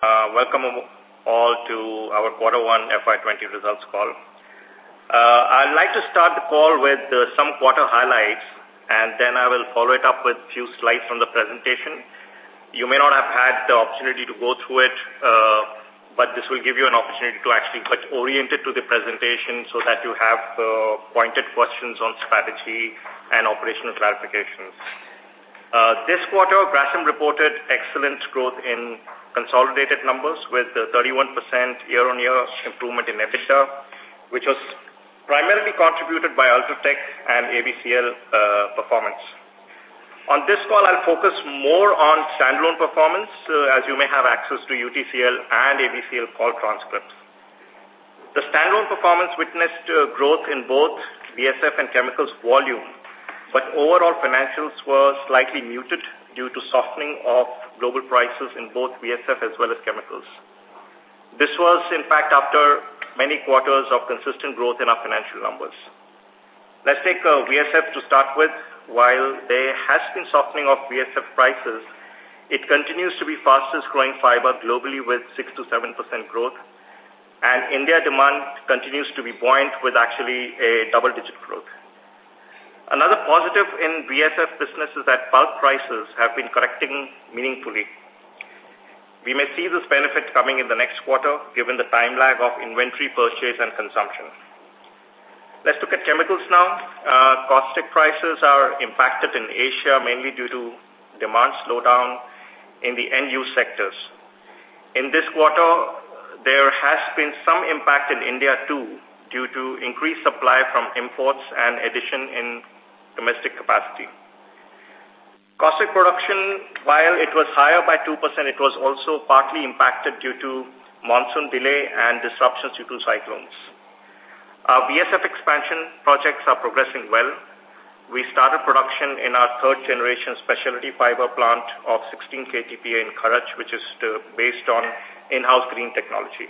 Uh, welcome all to our quarter one FY20 results call. Uh, I'd like to start the call with uh, some quarter highlights and then I will follow it up with a few slides from the presentation. You may not have had the opportunity to go through it, uh, but this will give you an opportunity to actually get oriented to the presentation so that you have uh, pointed questions on strategy and operational clarifications. Uh, this quarter, Grasim reported excellent growth in consolidated numbers with 31% year-on-year improvement in EBITDA, which was primarily contributed by Ultratech and ABCL uh, performance. On this call, I'll focus more on standalone performance, uh, as you may have access to UTCL and ABCL call transcripts. The standalone performance witnessed uh, growth in both VSF and chemicals volume, but overall financials were slightly muted due to softening of global prices in both VSF as well as chemicals. This was, in fact, after many quarters of consistent growth in our financial numbers. Let's take uh, VSF to start with. While there has been softening of VSF prices, it continues to be fastest growing fiber globally with 6 to 7% growth. And India demand continues to be buoyant with actually a double-digit growth. Another positive in VSF business is that pulp prices have been correcting meaningfully. We may see this benefit coming in the next quarter given the time lag of inventory purchase and consumption. Let's look at chemicals now. Uh, caustic prices are impacted in Asia mainly due to demand slowdown in the end-use sectors. In this quarter, there has been some impact in India too due to increased supply from imports and addition in domestic capacity. Caustic production, while it was higher by 2%, it was also partly impacted due to monsoon delay and disruptions due to cyclones. Our VSF expansion projects are progressing well. We started production in our third generation specialty fiber plant of 16 KTPA in Kharach, which is based on in-house green technology.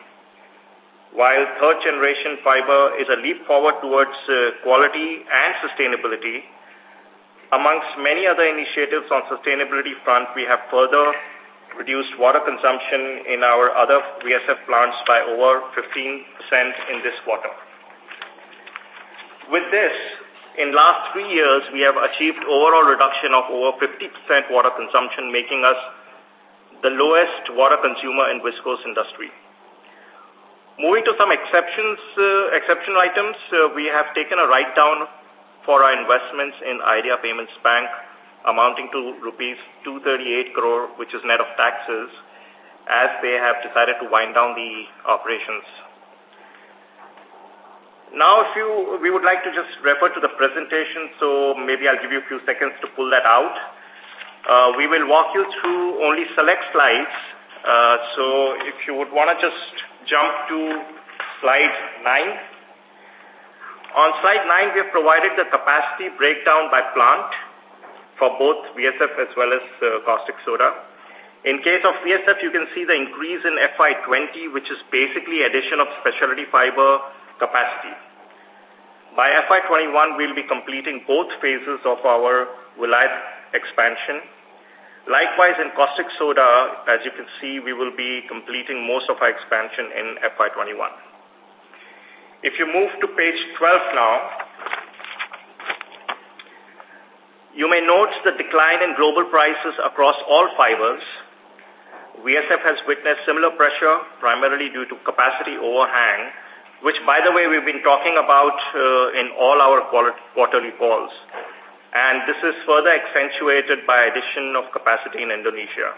While third generation fiber is a leap forward towards uh, quality and sustainability, amongst many other initiatives on sustainability front, we have further reduced water consumption in our other VSF plants by over 15% in this quarter. With this, in last three years, we have achieved overall reduction of over 50% water consumption, making us the lowest water consumer in viscose industry. Moving to some exceptions, uh, exceptional items, uh, we have taken a write-down for our investments in Idea Payments Bank amounting to rupees 238 crore, which is net of taxes, as they have decided to wind down the operations. Now, if you, we would like to just refer to the presentation, so maybe I'll give you a few seconds to pull that out. Uh, we will walk you through only select slides. Uh, so if you would want to just jump to slide 9. On slide 9, we have provided the capacity breakdown by plant for both VSF as well as uh, caustic soda. In case of VSF, you can see the increase in FY20, which is basically addition of specialty fiber capacity. By FY21, we'll be completing both phases of our Vilayat expansion Likewise, in caustic soda, as you can see, we will be completing most of our expansion in FY21. If you move to page 12 now, you may note the decline in global prices across all fibers. VSF has witnessed similar pressure, primarily due to capacity overhang, which, by the way, we've been talking about uh, in all our quarterly calls and this is further accentuated by addition of capacity in Indonesia.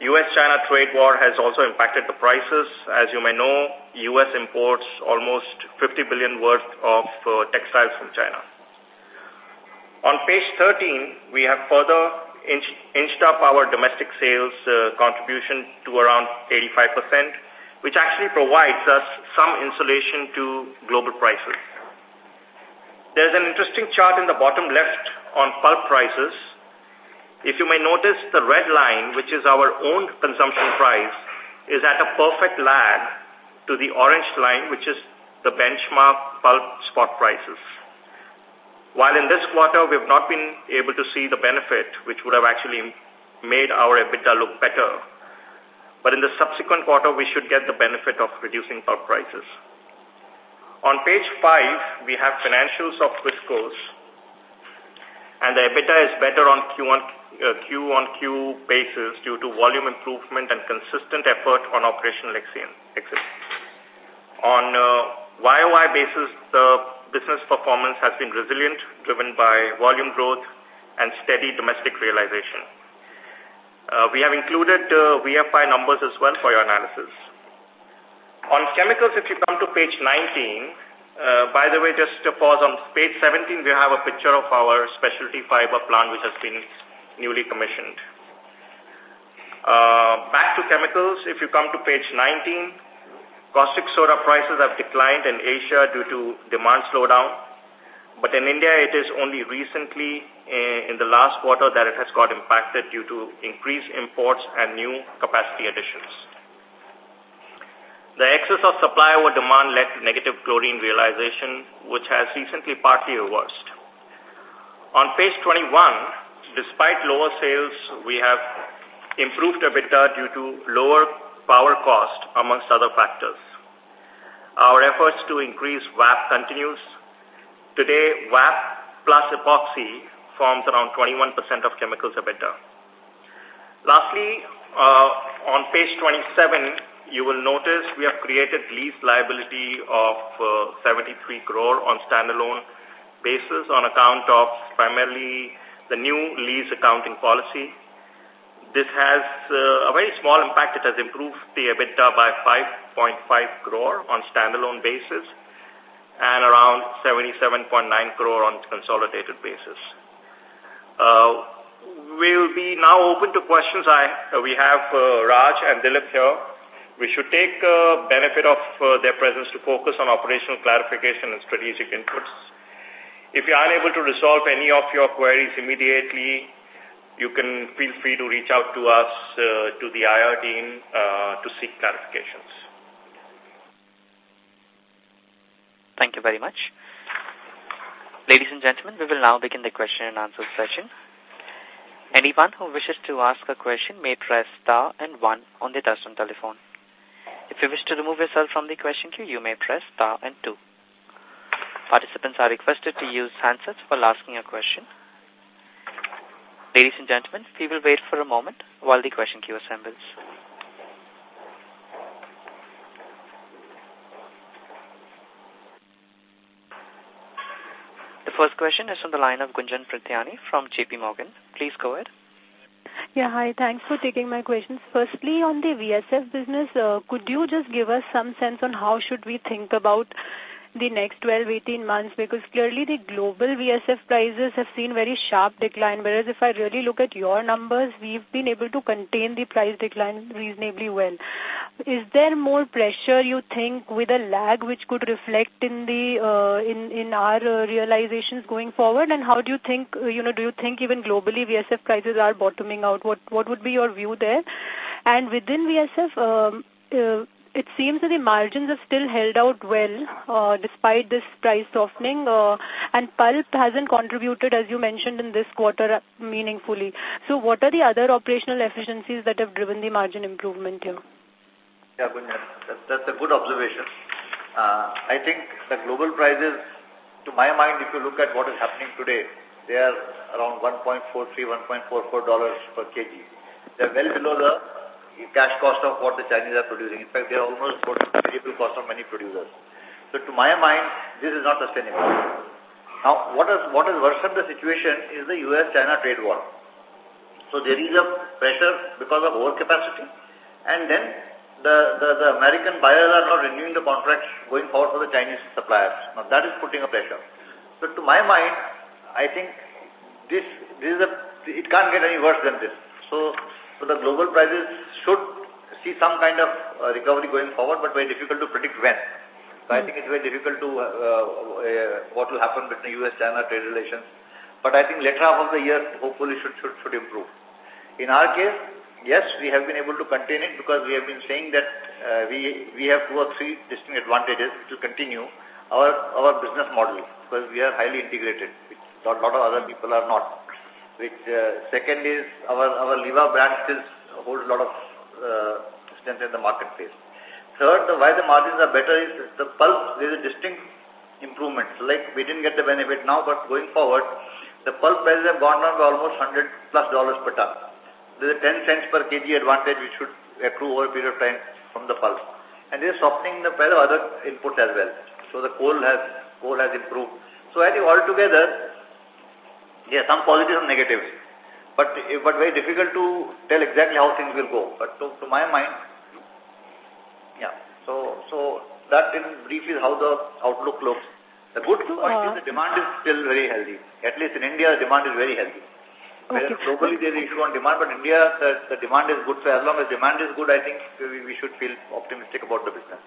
U.S.-China trade war has also impacted the prices. As you may know, U.S. imports almost 50 billion worth of uh, textiles from China. On page 13, we have further inch, inched up our domestic sales uh, contribution to around 85%, which actually provides us some insulation to global prices. There's an interesting chart in the bottom left on pulp prices. If you may notice, the red line, which is our own consumption price, is at a perfect lag to the orange line, which is the benchmark pulp spot prices. While in this quarter, we have not been able to see the benefit, which would have actually made our EBITDA look better. But in the subsequent quarter, we should get the benefit of reducing pulp prices. On page 5, we have financials of Viscose, and the EBITDA is better on Q1 uh, Q-on-Q basis due to volume improvement and consistent effort on operational excellence. On uh, YOY basis, the business performance has been resilient, driven by volume growth and steady domestic realization. Uh, we have included uh, VFI numbers as well for your analysis. On chemicals, if you come to page 19, uh, by the way, just to pause on page 17, we have a picture of our specialty fiber plant which has been newly commissioned. Uh, back to chemicals, if you come to page 19, caustic soda prices have declined in Asia due to demand slowdown. But in India, it is only recently eh, in the last quarter that it has got impacted due to increased imports and new capacity additions. The excess of supply over demand led to negative chlorine realization, which has recently partly reversed. On page 21, despite lower sales, we have improved EBITDA due to lower power cost, amongst other factors. Our efforts to increase VAP continues, Today, VAP plus epoxy forms around 21% of chemicals EBITDA. Lastly, uh, on page 27, you will notice we have created lease liability of uh, 73 crore on standalone basis on account of primarily the new lease accounting policy. This has uh, a very small impact. It has improved the EBITDA by 5.5 crore on standalone basis and around 77.9 crore on consolidated basis. Uh, we'll be now open to questions. I, we have uh, Raj and Dilip here. We should take benefit of their presence to focus on operational clarification and strategic inputs. If you are unable to resolve any of your queries immediately, you can feel free to reach out to us, uh, to the IR team, uh, to seek clarifications. Thank you very much. Ladies and gentlemen, we will now begin the question and answer session. Anyone who wishes to ask a question may press star and one on the touchtone telephone. If you wish to remove yourself from the question queue, you may press star and two. Participants are requested to use handsets while asking a question. Ladies and gentlemen, we will wait for a moment while the question queue assembles. The first question is from the line of Gunjan Prithyani from JP Morgan. Please go ahead. Yeah, hi. Thanks for taking my questions. Firstly, on the VSF business, uh, could you just give us some sense on how should we think about the next 12, 18 months? Because clearly the global VSF prices have seen very sharp decline, whereas if I really look at your numbers, we've been able to contain the price decline reasonably well. Is there more pressure, you think, with a lag which could reflect in the uh, in in our uh, realizations going forward? And how do you think, uh, you know, do you think even globally VSF prices are bottoming out? What what would be your view there? And within VSF, um, uh, it seems that the margins have still held out well uh, despite this price softening uh, and pulp hasn't contributed as you mentioned in this quarter meaningfully. So what are the other operational efficiencies that have driven the margin improvement here? Yeah, that's, that's a good observation. Uh, I think the global prices, to my mind, if you look at what is happening today, they are around 1.43, 1.44 dollars per kg. They're well below the cash cost of what the Chinese are producing. In fact, they are almost variable cost of many producers. So to my mind, this is not sustainable. Now, what has, what has worsened the situation is the US-China trade war. So there is a pressure because of overcapacity and then the, the, the American buyers are not renewing the contracts going forward for the Chinese suppliers. Now that is putting a pressure. So to my mind, I think this, this is a, it can't get any worse than this. So so the global prices should see some kind of uh, recovery going forward, but very difficult to predict when. So I think it's very difficult to uh, uh, what will happen between U.S.-China trade relations. But I think later half of the year, hopefully, should, should, should improve. In our case, yes, we have been able to contain it because we have been saying that uh, we, we have two or three distinct advantages which will continue our, our business model because we are highly integrated, which a lot, lot of other people are not which uh, second is our, our Liva brand still holds a lot of uh, consistency in the marketplace. Third, the, why the margins are better is the pulp, there is a distinct improvement. Like we didn't get the benefit now, but going forward, the pulp prices have gone down by almost 100 plus dollars per ton. There is a 10 cents per kg advantage which should accrue over a period of time from the pulp. And there is softening the price of other inputs as well. So the coal has coal has improved. So I think altogether, yeah, some positives and negatives. But, but very difficult to tell exactly how things will go. But to, to my mind, yeah. So, so that in brief is how the outlook looks. The good point uh, is the demand is still very healthy. At least in India, the demand is very healthy. Okay. globally there is issue on demand, but India, the, the demand is good. So as long as demand is good, I think we, we should feel optimistic about the business.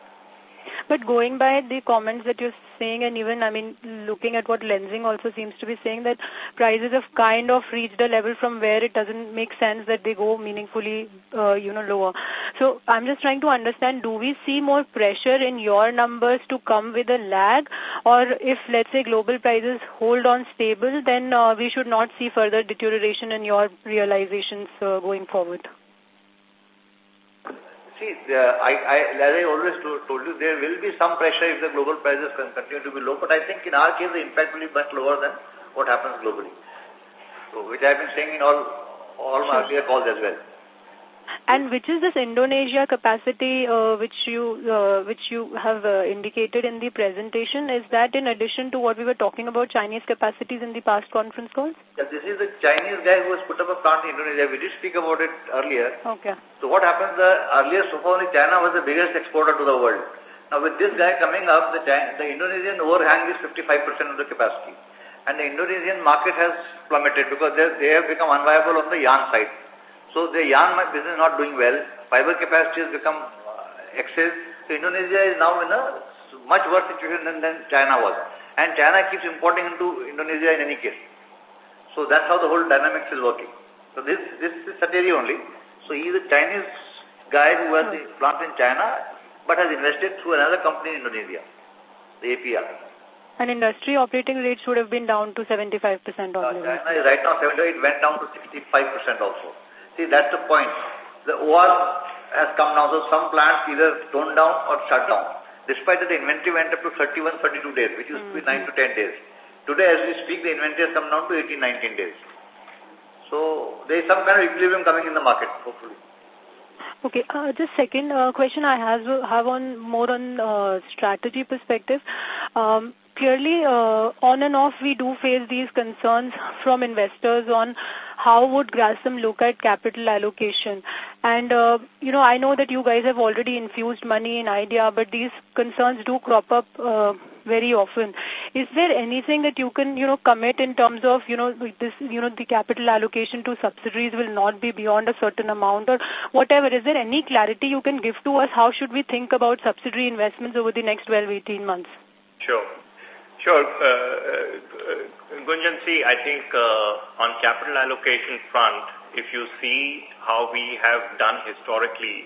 But going by the comments that you're saying, and even, I mean, looking at what Lenzing also seems to be saying, that prices have kind of reached a level from where it doesn't make sense that they go meaningfully, uh, you know, lower. So I'm just trying to understand, do we see more pressure in your numbers to come with a lag? Or if, let's say, global prices hold on stable, then uh, we should not see further deterioration in your realizations uh, going forward? See, uh, I, I, as I always told, told you, there will be some pressure if the global prices can continue to be low, but I think in our case the impact will be much lower than what happens globally. So, which I have been saying in all, all my earlier calls as well. And which is this Indonesia capacity uh, which you uh, which you have uh, indicated in the presentation? Is that in addition to what we were talking about Chinese capacities in the past conference calls? Yeah, this is the Chinese guy who has put up a plant in Indonesia. We did speak about it earlier. Okay. So what happens, the earlier so far only China was the biggest exporter to the world. Now with this guy coming up, the, the Indonesian overhang is 55% of the capacity. And the Indonesian market has plummeted because they have become unviable on the yarn side. So the yarn business is not doing well. Fiber capacity has become uh, excess. So Indonesia is now in a much worse situation than, than China was. And China keeps importing into Indonesia in any case. So that's how the whole dynamics is working. So this, this is Sateri only. So he is a Chinese guy who has the plant in China, but has invested through another company in Indonesia, the APR. And industry operating rates would have been down to 75% uh, China is right now 70, it went down to 65% also. See, that's the point. The OR has come now, so some plants either toned down or shut down. Despite that, the inventory went up to 31, 32 days, which used to be 9 to 10 days. Today, as we speak, the inventory has come down to 18, 19 days. So, there is some kind of equilibrium coming in the market, hopefully. Okay, uh, just second uh, question I have, have on more on uh, strategy perspective. Um, clearly, uh, on and off, we do face these concerns from investors on how would Grasim look at capital allocation? And, uh, you know, I know that you guys have already infused money in idea, but these concerns do crop up uh, very often. Is there anything that you can, you know, commit in terms of, you know, this, you know, the capital allocation to subsidiaries will not be beyond a certain amount or whatever? Is there any clarity you can give to us? How should we think about subsidiary investments over the next 12, 18 months? Sure. Sure. Uh, uh, see, I think uh, on capital allocation front, if you see how we have done historically,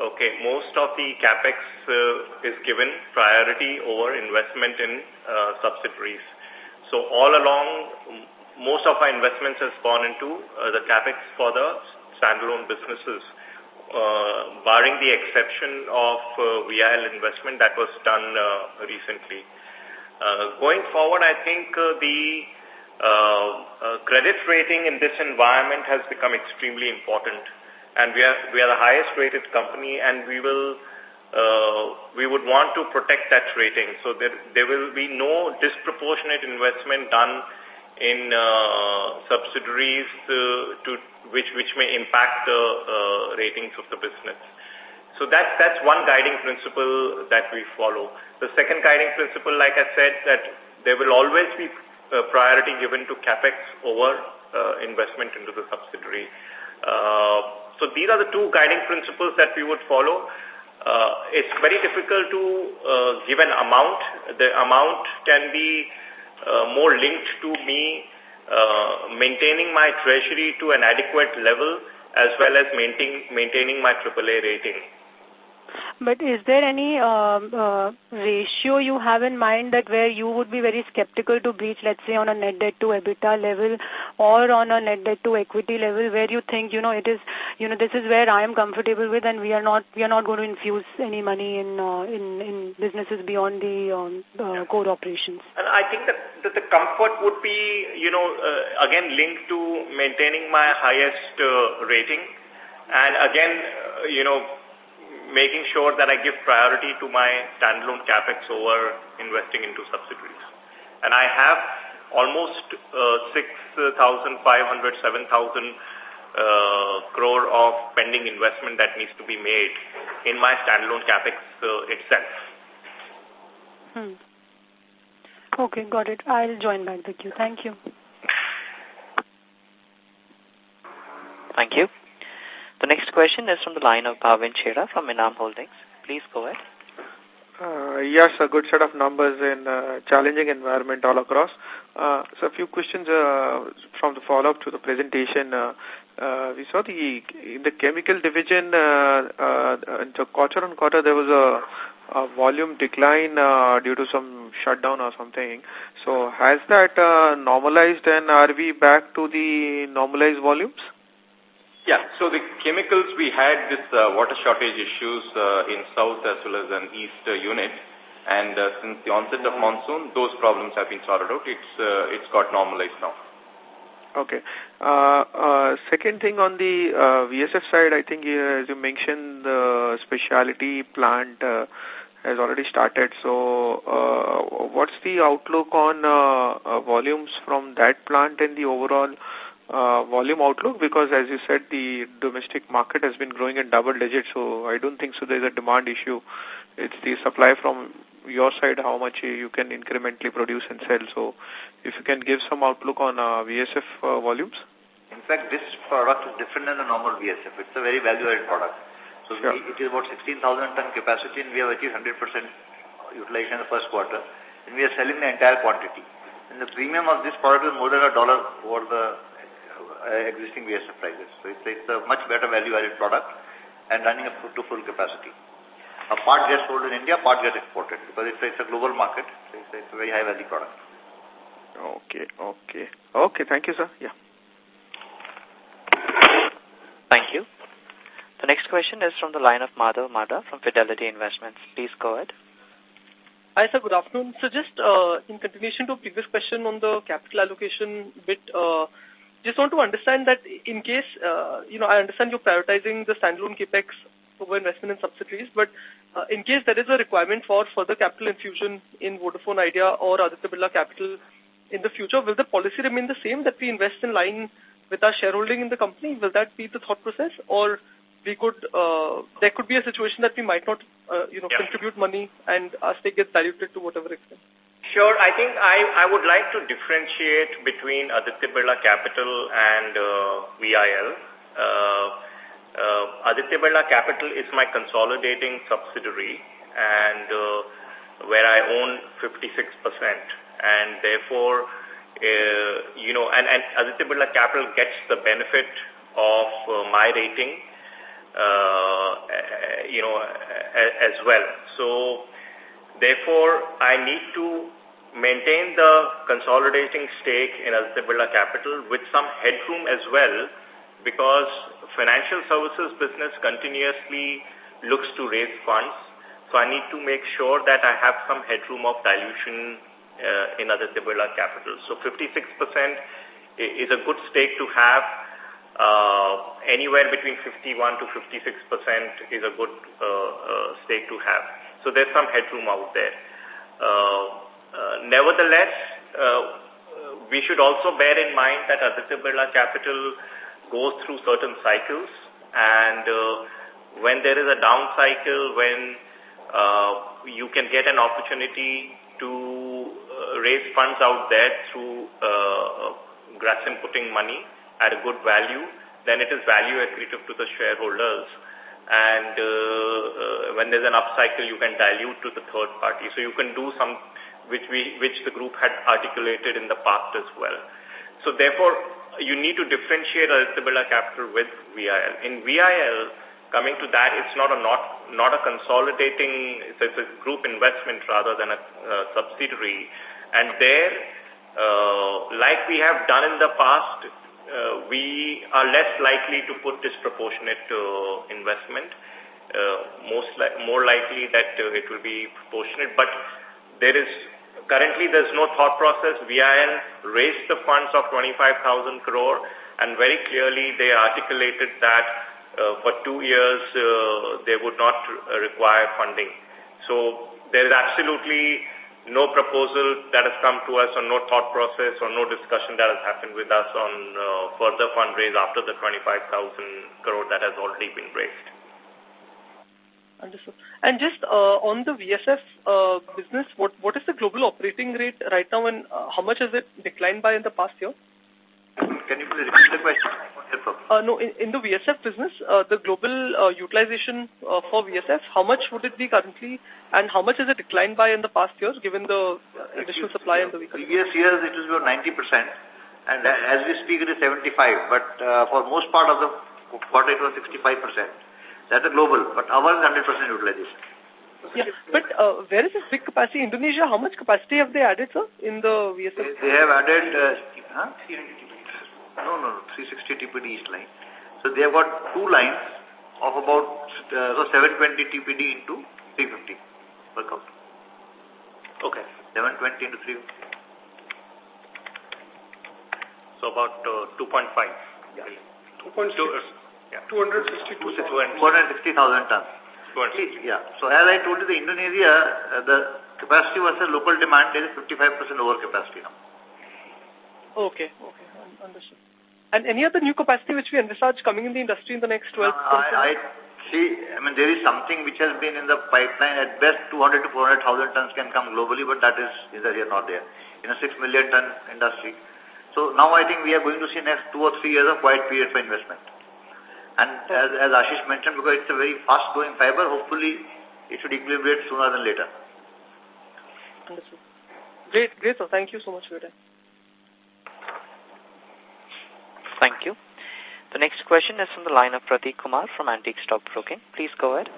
okay, most of the capex uh, is given priority over investment in uh, subsidiaries. So all along, most of our investments has gone into uh, the capex for the standalone businesses, uh, barring the exception of uh, VIL investment that was done uh, recently. Uh, going forward, I think uh, the uh, uh, credit rating in this environment has become extremely important. And we are, we are the highest rated company and we will, uh, we would want to protect that rating. So there, there will be no disproportionate investment done in uh, subsidiaries uh, to which, which may impact the uh, ratings of the business. So that, that's one guiding principle that we follow. The second guiding principle, like I said, that there will always be uh, priority given to capex over uh, investment into the subsidiary. Uh, so these are the two guiding principles that we would follow. Uh, it's very difficult to uh, give an amount. The amount can be uh, more linked to me uh, maintaining my treasury to an adequate level as well as maintaining, maintaining my AAA rating. But is there any uh, uh, ratio you have in mind that where you would be very skeptical to breach, let's say on a net debt to EBITDA level or on a net debt to equity level where you think, you know, it is, you know, this is where I am comfortable with and we are not, we are not going to infuse any money in, uh, in, in businesses beyond the um, uh, core operations? And I think that, that the comfort would be, you know, uh, again linked to maintaining my highest uh, rating and again, uh, you know, making sure that I give priority to my standalone capex over investing into subsidiaries. And I have almost uh, 6,500, 7,000 uh, crore of pending investment that needs to be made in my standalone capex uh, itself. Hmm. Okay, got it. I'll join back the queue. Thank you. Thank you. The next question is from the line of Bhavin Chheda from Enam Holdings. Please go ahead. Uh, yes, a good set of numbers in a challenging environment all across. Uh, so a few questions uh, from the follow-up to the presentation. Uh, uh, we saw the in the chemical division, uh, uh, the quarter on quarter there was a, a volume decline uh, due to some shutdown or something. So has that uh, normalized and are we back to the normalized volumes? Yeah, so the chemicals, we had this uh, water shortage issues uh, in south as well as an east uh, unit. And uh, since the onset of monsoon, those problems have been sorted out. It's, uh, it's got normalized now. Okay. Uh, uh, second thing on the uh, VSF side, I think uh, as you mentioned, the specialty plant uh, has already started. So uh, what's the outlook on uh, uh, volumes from that plant and the overall uh, volume outlook? Because as you said, the domestic market has been growing in double digits, so I don't think so there's a demand issue. It's the supply from your side, how much you can incrementally produce and sell. So if you can give some outlook on uh, VSF uh, volumes. In fact, this product is different than the normal VSF. It's a very value-added product. So sure. it is about 16,000 ton capacity and we have achieved 100% utilization in the first quarter. And we are selling the entire quantity. And the premium of this product is more than a dollar over the existing VSF prices. So it's, it's a much better value-added product and running up to full capacity. A part gets sold in India, part gets exported because it's, it's a global market. So it's, it's a very high-value product. Okay, okay. Okay, thank you, sir. Yeah. Thank you. The next question is from the line of Madhav Mada from Fidelity Investments. Please go ahead. Hi, sir. Good afternoon. So just uh, in continuation to a previous question on the capital allocation bit, uh, just want to understand that in case, uh, you know, I understand you're prioritizing the standalone capex over investment in subsidiaries, but uh, in case there is a requirement for further capital infusion in Vodafone Idea or Aditya Birla Capital in the future, will the policy remain the same that we invest in line with our shareholding in the company? Will that be the thought process, or we could uh, there could be a situation that we might not, uh, you know, yeah. contribute money and our stake gets diluted to whatever extent? Sure. I think I, I would like to differentiate between Aditya Birla Capital and uh, VIL. Uh, uh, Aditya Birla Capital is my consolidating subsidiary and uh, where I own 56%. And therefore, uh, you know, and, and Aditya Birla Capital gets the benefit of uh, my rating, uh, you know, as well. So, Therefore, I need to maintain the consolidating stake in Aditya Birla Capital with some headroom as well because financial services business continuously looks to raise funds. So I need to make sure that I have some headroom of dilution uh, in Aditya Birla Capital. So 56% is a good stake to have. Uh, anywhere between 51 to 56% is a good uh, uh, stake to have. So there's some headroom out there. Uh, uh, nevertheless, uh, we should also bear in mind that Aditya Birla Capital goes through certain cycles and uh, when there is a down cycle, when uh, you can get an opportunity to uh, raise funds out there through uh, Grasim putting money at a good value, then it is value accretive to the shareholders and uh, uh, when there's an upcycle, you can dilute to the third party. So you can do some which we which the group had articulated in the past as well. So therefore, you need to differentiate Aditya Capital with VIL. In VIL, coming to that, it's not a not not a consolidating, it's a, it's a group investment rather than a uh, subsidiary. And there, uh, like we have done in the past, uh, we are less likely to put disproportionate uh, investment. Uh, most li more likely that uh, it will be proportionate, but there is currently there's no thought process. VIL raised the funds of 25,000 crore and very clearly they articulated that uh, for two years uh, they would not uh, require funding. So there is absolutely no proposal that has come to us or no thought process or no discussion that has happened with us on uh, further fundraise after the 25,000 crore that has already been raised. Understood. And just uh, on the VSF uh, business, what what is the global operating rate right now and uh, how much has it declined by in the past year? Can you please repeat the question? Uh, no, in, in the VSF business, uh, the global uh, utilization uh, for VSF, how much would it be currently and how much has it declined by in the past years given the additional supply and the vehicle? Previous years it was about 90% and as we speak it is 75 but uh, for most part of the quarter it was 65%. That's a global but ours is 100% utilization. Yeah, but uh, where is this big capacity? Indonesia, how much capacity have they added, sir, in the VSF? They, they have added, uh, huh? No, no, no, 360 TPD each line. So they have got two lines of about uh, so 720 TPD into 350 per count. Okay. 720 into 350. So about uh, 2.5. Yeah. 2.6. Yeah. 260,000 tons. 260. Yeah. So as I told you, the Indonesia, uh, the capacity versus local demand, there is 55% over capacity now. Okay, okay, understood. And any other new capacity which we envisage coming in the industry in the next 12 months? Uh, I, I see, I mean, there is something which has been in the pipeline. At best, 200 to 400,000 tons can come globally, but that is either here not there. In a 6 million ton industry. So now I think we are going to see next two or three years of quiet period for investment. And as, as Ashish mentioned, because it's a very fast-growing fiber, hopefully it should equilibrate sooner than later. Understood. Great, great, sir. Thank you so much for your time. Thank you. The next question is from the line of Pratik Kumar from Antique Stock Broking. Please go ahead.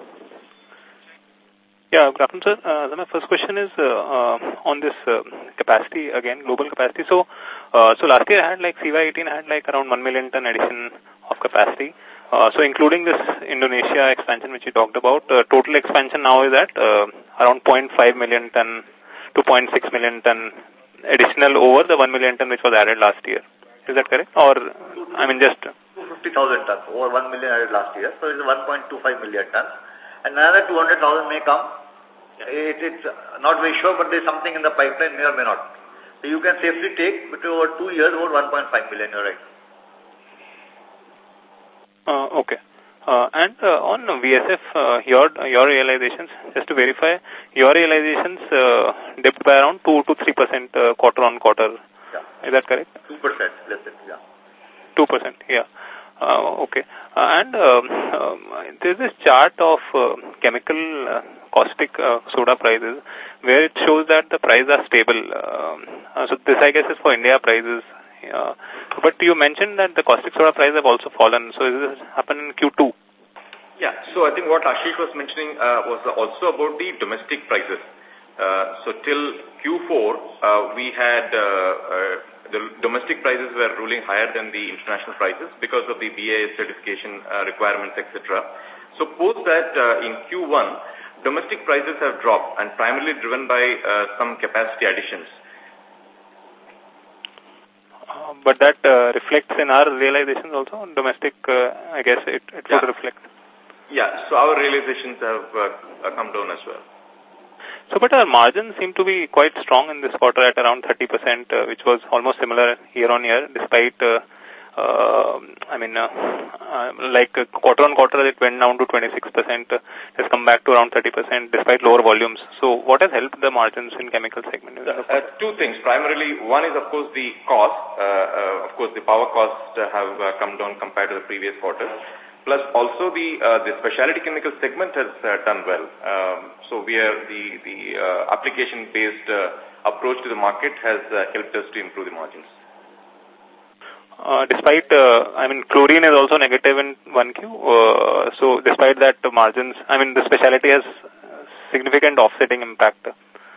Yeah, good afternoon, sir. Uh, my first question is uh, uh, on this uh, capacity, again, global capacity. So, uh, so last year I had like CY18 had like around 1 million ton addition of capacity. Uh, so including this Indonesia expansion which you talked about, uh, total expansion now is at uh, around 0.5 million ton to 0.6 million ton additional over the 1 million ton which was added last year. Is that correct? Or, I mean, just... 50,000 tons, over 1 million added last year. So it's 1.25 million tons. And another 200,000 may come. It, it's not very sure, but there's something in the pipeline, may or may not. So you can safely take between over two years, over 1.5 million, you're right. Uh, okay. Uh, and uh, on VSF, uh, your your realizations, just to verify, your realizations uh, dipped by around 2 to 3 percent uh, quarter on quarter. Yeah. Is that correct? 2 percent, less than, yeah. 2 percent, yeah. Uh, okay. Uh, and um, um, there's this chart of uh, chemical uh, caustic uh, soda prices where it shows that the prices are stable. Um, uh, so this, I guess, is for India prices. Uh, but you mentioned that the caustic soda prices have also fallen. So is this happened in Q2? Yeah. So I think what Ashish was mentioning uh, was also about the domestic prices. Uh, so till Q4, uh, we had uh, uh, the domestic prices were ruling higher than the international prices because of the BIS certification uh, requirements, etc. So post that uh, in Q1, domestic prices have dropped and primarily driven by uh, some capacity additions. Uh, but that uh, reflects in our realizations also, domestic, uh, I guess it, it yeah. would reflect. Yeah, so our realizations have uh, come down as well. So, but our margins seem to be quite strong in this quarter at around 30%, uh, which was almost similar year on year, despite, uh, uh, I mean, uh, uh, like uh, quarter on quarter it went down to 26%, uh, has come back to around 30% despite lower volumes. So, what has helped the margins in chemical segment? Uh, two things. Primarily, one is of course the cost. Uh, uh, of course, the power costs have uh, come down compared to the previous quarter. Plus also the uh, the specialty chemical segment has uh, done well. Um, so we are the the uh, application based uh, approach to the market has uh, helped us to improve the margins. uh, despite, uh, I mean, chlorine is also negative in 1Q. Uh, so despite that, the margins, I mean, the specialty has significant offsetting impact.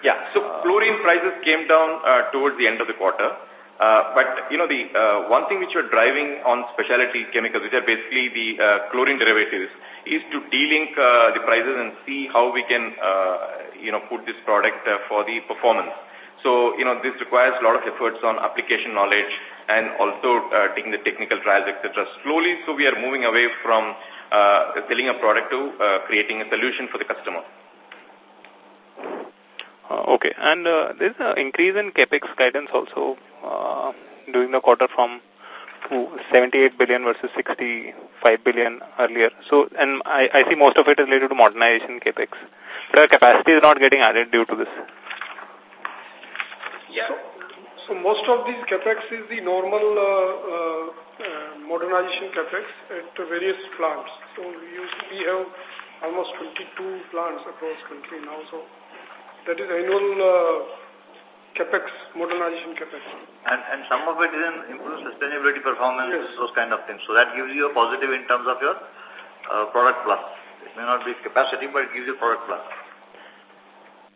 Yeah, so chlorine prices came down uh, towards the end of the quarter. Uh, but, you know, the uh, one thing which we're driving on specialty chemicals, which are basically the uh, chlorine derivatives, is to delink uh, the prices and see how we can, uh, you know, put this product uh, for the performance. So, you know, this requires a lot of efforts on application knowledge and also uh, taking the technical trials, etc. Slowly, so we are moving away from uh, selling a product to uh, creating a solution for the customer. Uh, okay. And uh, there's an increase in capex guidance also uh, during the quarter from 78 billion versus 65 billion earlier. So, and I, I see most of it is related to modernization capex. But our capacity is not getting added due to this. Yeah. So, so most of these capex is the normal uh, uh, uh, modernization capex at various plants. So we, we have almost 22 plants across country now. So that is annual uh, capex, modernization capex. And, and some of it is in improved sustainability performance, yes. those kind of things. So that gives you a positive in terms of your uh, product plus. It may not be capacity, but it gives you product plus.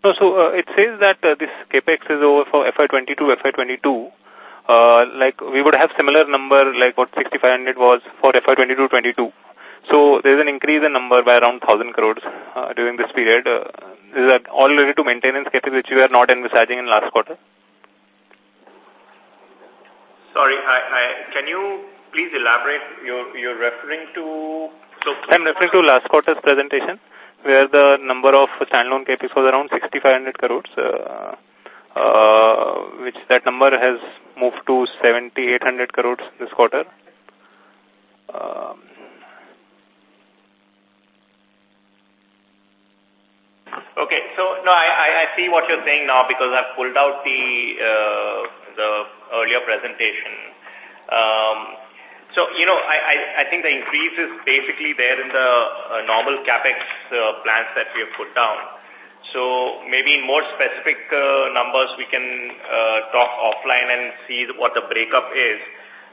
No, so uh, it says that uh, this capex is over for FY22, FY22. Uh, like we would have similar number like what 6500 was for FY22-22. So there's an increase in number by around 1000 crores uh, during this period. Uh, is that all related to maintenance capex which you are not envisaging in last quarter? Sorry, I, I, can you please elaborate? You're, you're referring to... So I'm referring to last quarter's presentation where the number of standalone capex was around 6500 crores. Uh, uh, which that number has moved to 7800 crores this quarter. Um, Okay, so no, I, I see what you're saying now because I've pulled out the uh, the earlier presentation. Um, so, you know, I, I, I think the increase is basically there in the uh, normal capex uh, plans that we have put down. So maybe in more specific uh, numbers we can uh, talk offline and see what the breakup is.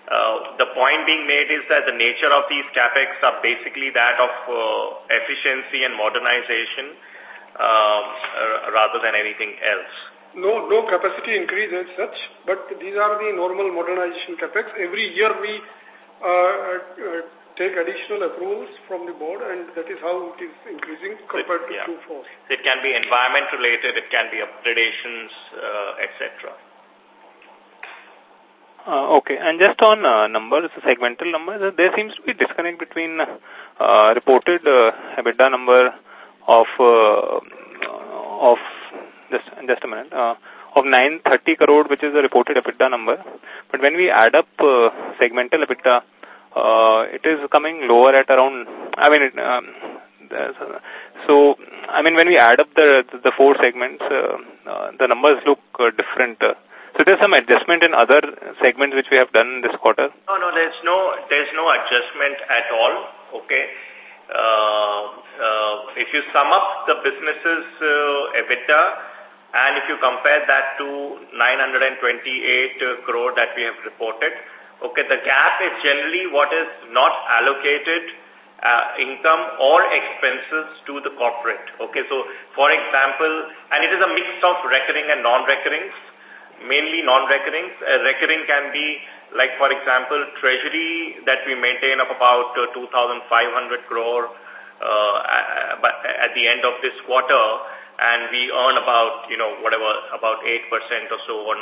Uh, the point being made is that the nature of these capex are basically that of uh, efficiency and modernization rather than anything else. No, no capacity increase as such, but these are the normal modernization capex. Every year we uh, uh, take additional approvals from the board and that is how it is increasing compared to yeah. Q4. It can be environment related, it can be upgradations, uh, etc. Uh, okay, and just on uh, numbers, a segmental numbers, there seems to be disconnect between uh, reported uh, EBITDA number of uh, of just just a minute uh, of 930 crore, which is the reported EBITDA number. But when we add up uh, segmental EBITDA, it is coming lower at around. I mean, it, um, so I mean when we add up the the four segments, the numbers look different. So there's some adjustment in other segments which we have done this quarter. No, no, there's no there's no adjustment at all. Okay. Uh, uh, if you sum up the business's uh, EBITDA and if you compare that to 928 crore that we have reported, okay, the gap is generally what is not allocated uh, income or expenses to the corporate. Okay, so for example, and it is a mix of recurring and non-recurrings, mainly non-recurrings. Uh, recurring can be like, for example, treasury that we maintain of about uh, 2,500 crore uh, at the end of this quarter, and we earn about, you know, whatever, about 8% or so, or 9%, 8-9%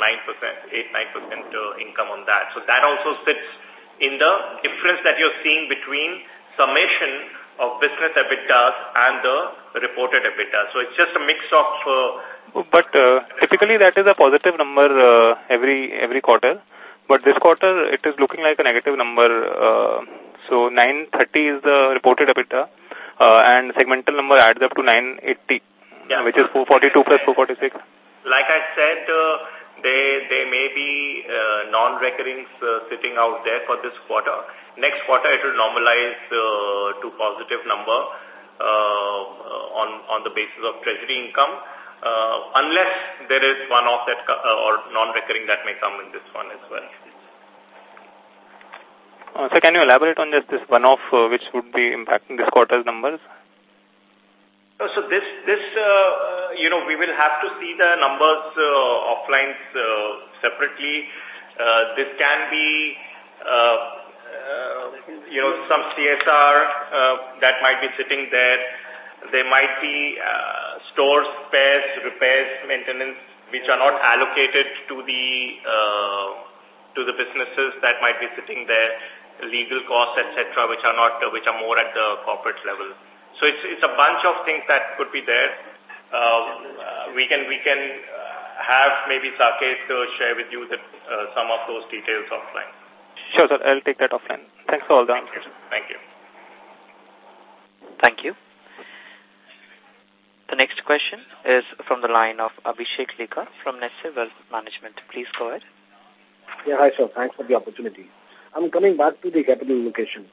uh, income on that. So that also sits in the difference that you're seeing between summation of business EBITDAs and the reported EBITDA. So it's just a mix of... Uh, but uh, typically that is a positive number uh, every every quarter. But this quarter, it is looking like a negative number. Uh, so 930 is the reported EBITDA, uh, and segmental number adds up to 980, yeah. which is 442 plus 446. Like I said, uh, they, they may be uh, non-recurrings uh, sitting out there for this quarter. Next quarter, it will normalize uh, to positive number uh, on, on the basis of treasury income. Uh, unless there is one off that uh, or non-recurring that may come in this one as well. Uh, so can you elaborate on just this one-off uh, which would be impacting this quarter's numbers? So this, this uh, you know, we will have to see the numbers uh, offline uh, separately. Uh, this can be, uh, uh, you know, some CSR uh, that might be sitting there. There might be uh, stores, spares, repairs, maintenance, which are not allocated to the uh, to the businesses that might be sitting there, legal costs, etc., which are not uh, which are more at the corporate level. So it's it's a bunch of things that could be there. Uh, uh, we can we can uh, have maybe Saket uh, share with you the, uh, some of those details offline. Sure, sir. I'll take that offline. Thanks for all the answers. Thank you. Thank you. The next question is from the line of Abhishek Lika from Nesse Wealth Management. Please go ahead. Yeah, hi, sir. Thanks for the opportunity. I'm coming back to the capital allocation.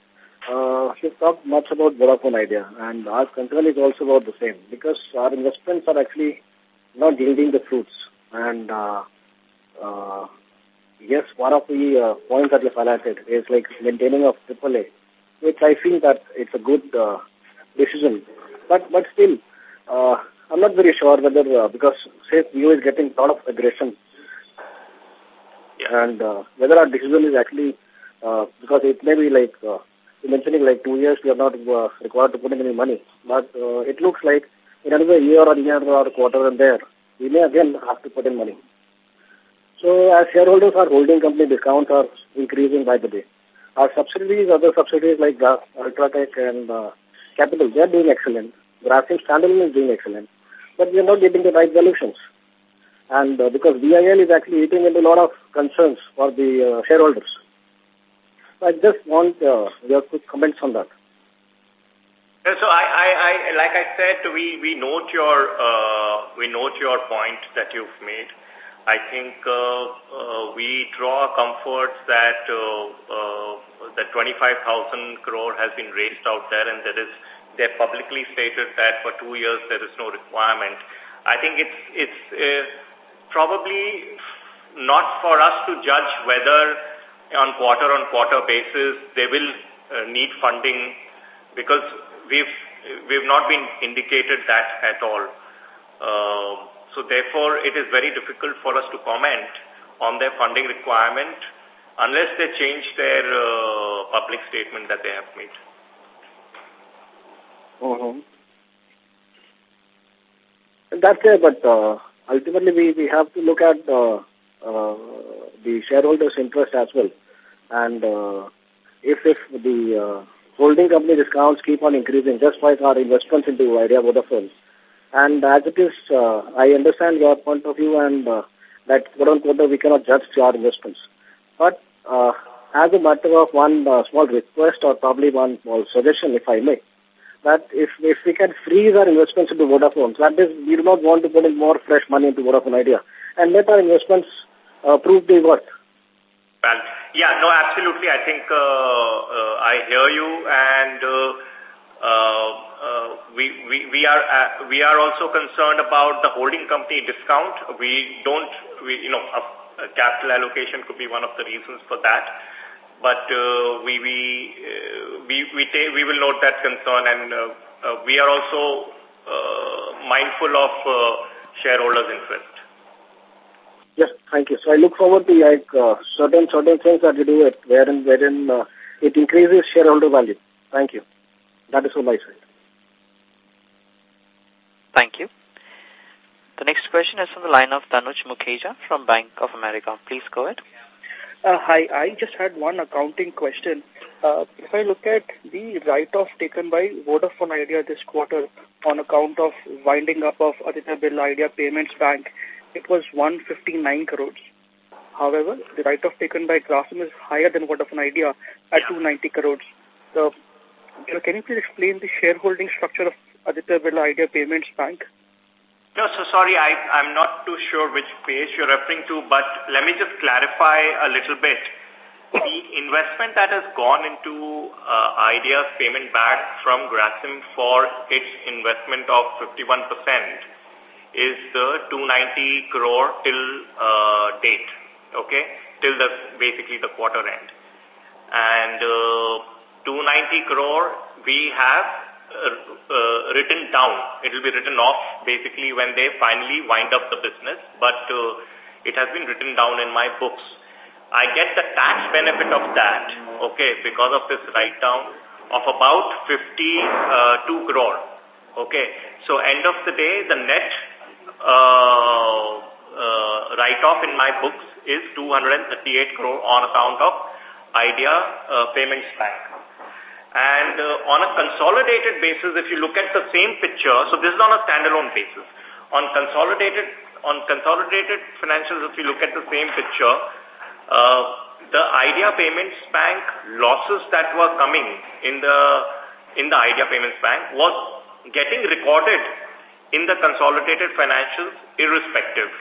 Uh, you've talked much about Vodafone Idea, and our concern is also about the same, because our investments are actually not yielding the fruits. And uh, uh, yes, one of the uh, points that you've highlighted is like maintaining of AAA, which I think that it's a good uh, decision. But but still, uh, I'm not very sure whether, uh, because say is getting a lot of aggression, Yeah. and uh, whether our decision is actually, uh, because it may be like, uh, you're mentioning like two years we are not uh, required to put in any money, but uh, it looks like in another year or year or quarter and there, we may again have to put in money. So as shareholders, our holding company discounts are increasing by the day. Our subsidiaries, other subsidiaries like Ultratech and uh, Capital, they are doing excellent. Grasim standalone is doing excellent. But we are not getting the right valuations. And uh, because VIL is actually eating into a lot of concerns for the uh, shareholders. I just want uh, your quick comments on that. So I, I, I, like I said, we, we note your, uh, we note your point that you've made. I think uh, uh, we draw comfort that uh, uh, the 25,000 crore has been raised out there and there is, they publicly stated that for two years there is no requirement. I think it's, it's uh, probably not for us to judge whether on quarter-on-quarter basis they will uh, need funding because we've we've not been indicated that at all. Uh, so therefore, it is very difficult for us to comment on their funding requirement unless they change their uh, public statement that they have made. Mm-hmm. That's it, but uh, ultimately we, we have to look at uh, uh, the shareholders' interest as well. And uh, if, if the uh, holding company discounts keep on increasing, just like our investments into Idea Vodafone, and as it is, uh, I understand your point of view and uh, that quote-unquote we cannot judge our investments. But uh, as a matter of one uh, small request or probably one small suggestion, if I may, that if if we can freeze our investments into Vodafone, that is, we do not want to put in more fresh money into Vodafone Idea, and let our investments uh, prove the worth. Well, yeah, no, absolutely. I think uh, uh, I hear you, and uh, uh, uh, we we we are uh, we are also concerned about the holding company discount. We don't, we you know, capital allocation could be one of the reasons for that. But we we we we we will note that concern, and we are also mindful of shareholders' interest. Yes, thank you. So I look forward to like uh, certain certain things that you do it wherein wherein uh, it increases shareholder value. Thank you. That is all my side. Thank you. The next question is from the line of Tanuj Mukhija from Bank of America. Please go ahead. Uh, hi, I just had one accounting question. Uh, if I look at the write-off taken by Vodafone Idea this quarter on account of winding up of Aditya Birla Idea Payments Bank, it was 159 crores. However, the write-off taken by Grasim is higher than Vodafone Idea at 290 crores. So, you know, can you please explain the shareholding structure of Aditya Birla Idea Payments Bank? No, so sorry, I, I'm not too sure which page you're referring to, but let me just clarify a little bit. The investment that has gone into uh, Idea's payment bank from Grasim for its investment of 51% is the 290 crore till uh, date, okay, till the basically the quarter end. and uh, 290 crore we have uh, uh, written down. It will be written off basically when they finally wind up the business, but uh, it has been written down in my books. I get the tax benefit of that, okay, because of this write-down of about 52 crore. Okay, so end of the day, the net uh, uh, write-off in my books is 238 crore on account of Idea uh, Payments Bank. And uh, on a consolidated basis, if you look at the same picture, so this is on a standalone basis. On consolidated on consolidated financials, if you look at the same picture, uh, the Idea Payments Bank losses that were coming in the in the Idea Payments Bank was getting recorded in the consolidated financials irrespective.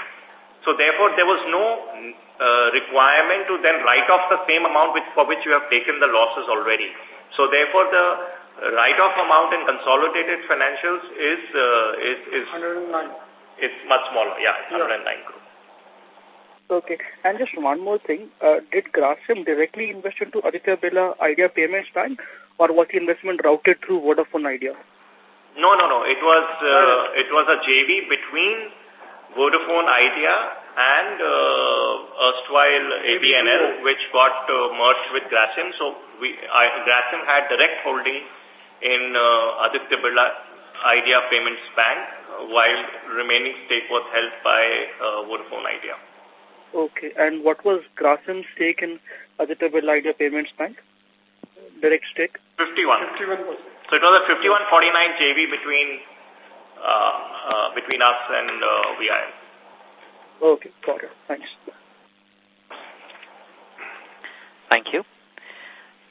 So therefore, there was no uh, requirement to then write off the same amount which, for which you have taken the losses already. So therefore, the write-off amount in consolidated financials is uh, is is 109. It's much smaller. Yeah, 109 crore. Okay. And just one more thing. Uh, did Grasim directly invest into Aditya Birla Idea Payments Bank or was the investment routed through Vodafone Idea? No, no, no. It was uh, it was a JV between Vodafone Idea and uh, erstwhile ABNL, which got uh, merged with Grasim. So we I, Grasim had direct holding in uh, Aditya Birla Idea Payments Bank, uh, while remaining stake was held by uh, Vodafone Idea. Okay. And what was Grasim's stake in Aditya Birla Idea Payments Bank? Direct stake? 51. 51%. So it was a 51-49 JV between uh, uh, between us and uh, VIL. Okay, got it. Thanks. Thank you.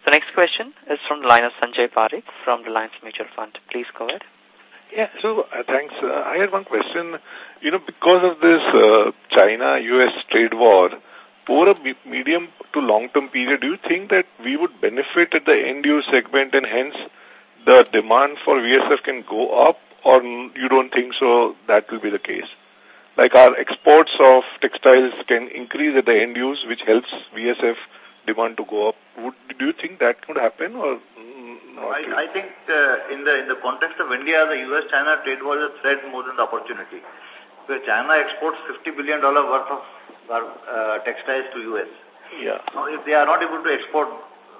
The next question is from the line of Sanjay Parekh from the Reliance Mutual Fund. Please go ahead. Yeah, so uh, thanks. Uh, I had one question. You know, because of this uh, China-US trade war, over a medium to long-term period, do you think that we would benefit at the end-use segment and hence the demand for VSF can go up or you don't think so that will be the case? Like our exports of textiles can increase at the end use, which helps VSF demand to go up. Would, do you think that could happen or I, I think uh, in the in the context of India, the U.S.-China trade was a threat more than the opportunity. Where China exports $50 billion worth of uh, textiles to U.S. Yeah. Now, if they are not able to export,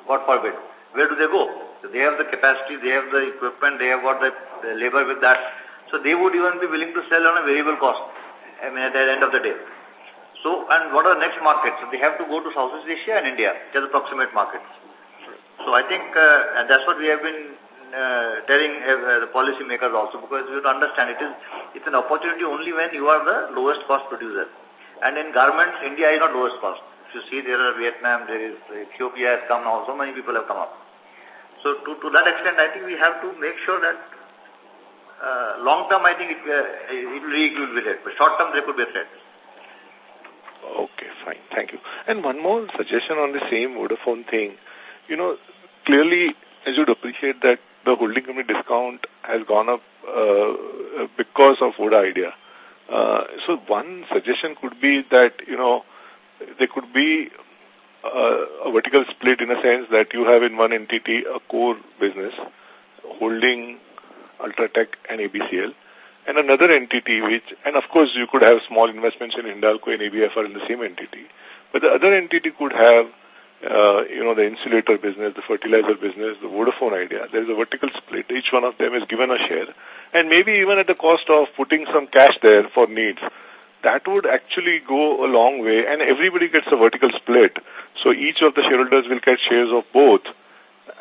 God forbid, where do they go? So they have the capacity, they have the equipment, they have got the, the labor with that. So they would even be willing to sell on a variable cost, I mean, at the end of the day. So, and what are the next markets? So they have to go to Southeast Asia and India, which are the proximate markets. So I think, uh, and that's what we have been uh, telling uh, the policy makers also, because you have to understand it is it's an opportunity only when you are the lowest cost producer. And in garments, India is not lowest cost. If you see, there are Vietnam, there is Ethiopia has come now, so many people have come up. So to, to that extent, I think we have to make sure that uh, long term, I think it, uh, it will re-equilibrate, but short term, there could be a threat. Okay, fine. Thank you. And one more suggestion on the same Vodafone thing. You know, clearly, as you'd appreciate that the holding company discount has gone up uh, because of Voda Idea. Uh, so one suggestion could be that, you know, there could be a vertical split in a sense that you have in one entity a core business holding Ultratech and ABCL and another entity which, and of course you could have small investments in Hindalco and ABFR in the same entity, but the other entity could have uh, you know, the insulator business, the fertilizer business, the Vodafone idea. There is a vertical split. Each one of them is given a share. And maybe even at the cost of putting some cash there for needs. That would actually go a long way. And everybody gets a vertical split. So each of the shareholders will get shares of both.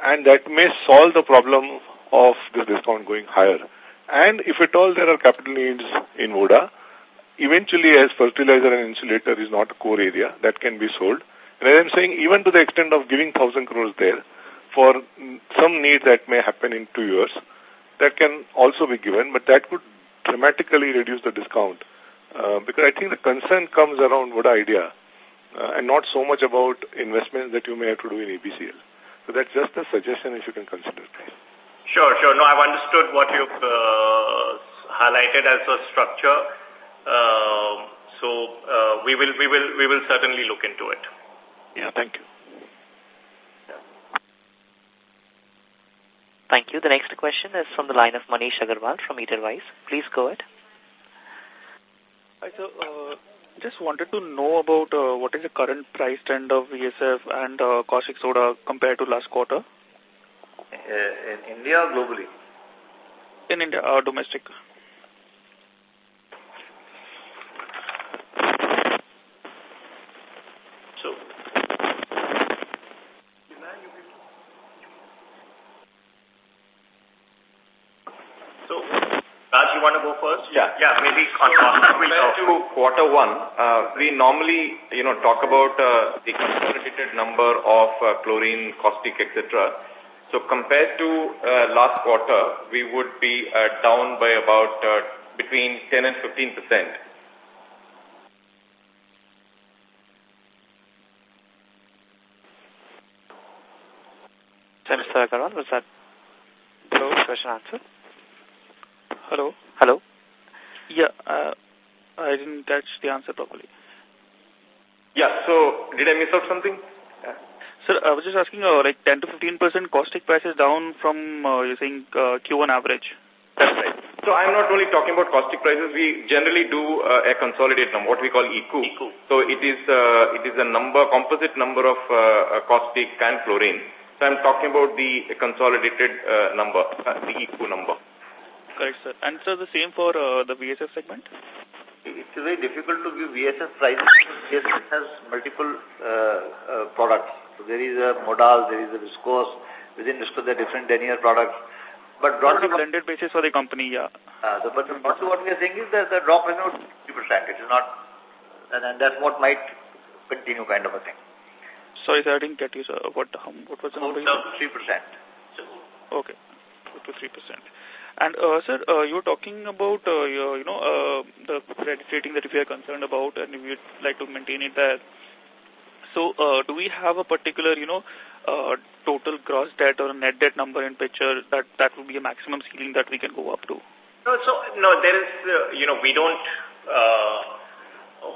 And that may solve the problem of this discount going higher. And if at all there are capital needs in Voda, eventually as fertilizer and insulator is not a core area, that can be sold and as I'm saying, even to the extent of giving 1,000 crores there for some need that may happen in two years, that can also be given, but that could dramatically reduce the discount. Uh, because I think the concern comes around Voda Idea uh, and not so much about investments that you may have to do in ABCL. So that's just a suggestion if you can consider. Sure, sure. No, I've understood what you've uh, highlighted as a structure. Uh, so uh, we will we will we will certainly look into it. Yeah, thank you. Thank you. The next question is from the line of Manish Agarwal from Edelweiss. Please go ahead. Hi, sir. Uh, just wanted to know about uh, what is the current price trend of VSF and uh, caustic soda compared to last quarter? Uh, in India or globally? In India, uh, domestic. Raj, you want to go first? Yeah. Yeah, maybe on Compared to quarter one, uh, we normally, you know, talk about uh, the consolidated number of uh, chlorine, caustic, etc. So compared to uh, last quarter, we would be uh, down by about uh, between 10 and 15 percent. So, Mr. Agarwal, was that Hello, question answered? Hello? Hello? Yeah, uh, I didn't catch the answer properly. Yeah, so did I miss out something? Sir, I was just asking, uh, like 10 to 15% caustic prices down from, uh, you think, uh, Q1 average. That's right. So I'm not only talking about caustic prices. We generally do uh, a consolidated number, what we call ECU. ECU. So it is uh, it is a number, composite number of uh, caustic and chlorine. So I'm talking about the consolidated uh, number, uh, the ECU number. Correct, sir. And sir, the same for uh, the VSF segment? It's very difficult to give VSF prices. VSF has multiple uh, uh, products. So there is a modal, there is a viscose. Within viscose, there are different denier products. But broadly, on a blended basis for the company, yeah. Uh, so, but also what we are saying is that the drop is not 50%. It is not, and, and that's what might continue kind of a thing. Sorry, sir, I didn't get you, sir. What, what was the number? 3%. Okay, 2 to 3%. And, uh, sir, uh, you were talking about, uh, your, you know, uh, the credit rating that we are concerned about and we would like to maintain it there. So, uh, do we have a particular, you know, uh, total gross debt or net debt number in picture that that would be a maximum ceiling that we can go up to? No, so, no, there is, uh, you know, we don't, uh,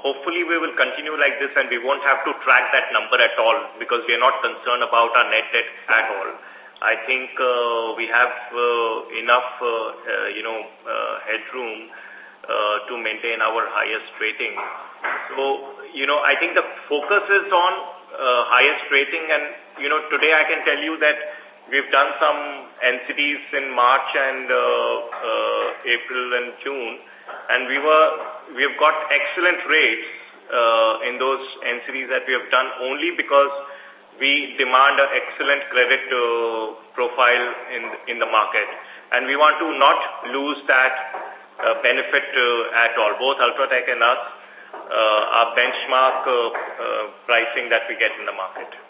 hopefully we will continue like this and we won't have to track that number at all because we are not concerned about our net debt at all. I think uh, we have uh, enough, uh, uh, you know, uh, headroom uh, to maintain our highest rating. So, you know, I think the focus is on uh, highest rating and, you know, today I can tell you that we've done some NCDs in March and uh, uh, April and June and we were, we've got excellent rates uh, in those NCDs that we have done only because we demand an excellent credit uh, profile in in the market, and we want to not lose that uh, benefit uh, at all. Both Ultratech and us uh, are benchmark uh, uh, pricing that we get in the market.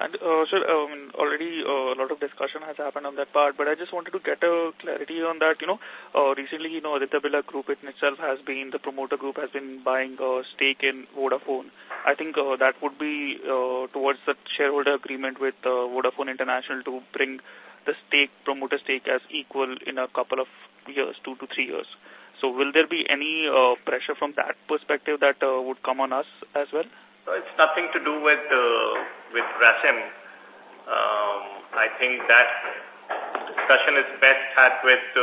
And, uh, sir, um, already uh, a lot of discussion has happened on that part, but I just wanted to get a clarity on that. You know, uh, recently, you know, Aditya Birla Group in itself has been, the promoter group has been buying a stake in Vodafone. I think uh, that would be uh, towards the shareholder agreement with uh, Vodafone International to bring the stake, promoter stake as equal in a couple of years, two to three years. So will there be any uh, pressure from that perspective that uh, would come on us as well? It's nothing to do with uh, with Grasim. Um, I think that discussion is best had with uh,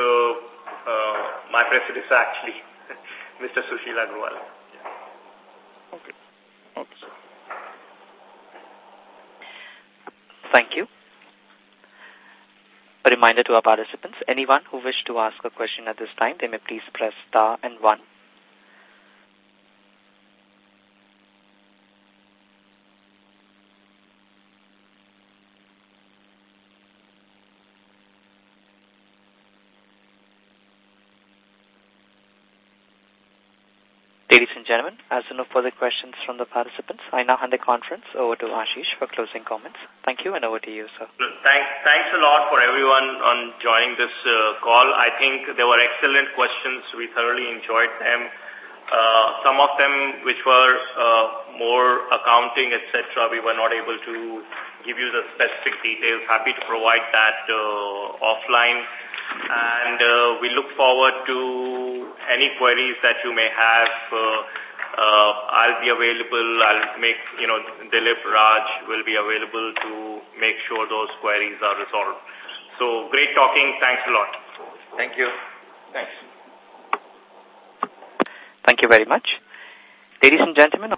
uh, my president, actually, Mr. Sushil Agrawal. Okay. Okay, sir. Thank you. A reminder to our participants, anyone who wish to ask a question at this time, they may please press star and one. Ladies and gentlemen, as there are no further questions from the participants, I now hand the conference over to Ashish for closing comments. Thank you and over to you, sir. Thanks, thanks a lot for everyone on joining this uh, call. I think there were excellent questions. We thoroughly enjoyed them. Uh, some of them which were uh, more accounting, etc., we were not able to give you the specific details. Happy to provide that uh, offline. And uh, we look forward to any queries that you may have. Uh, uh, I'll be available. I'll make, you know, Dilip Raj will be available to make sure those queries are resolved. So great talking. Thanks a lot. Thank you. Thanks. Thank you very much. Ladies and gentlemen,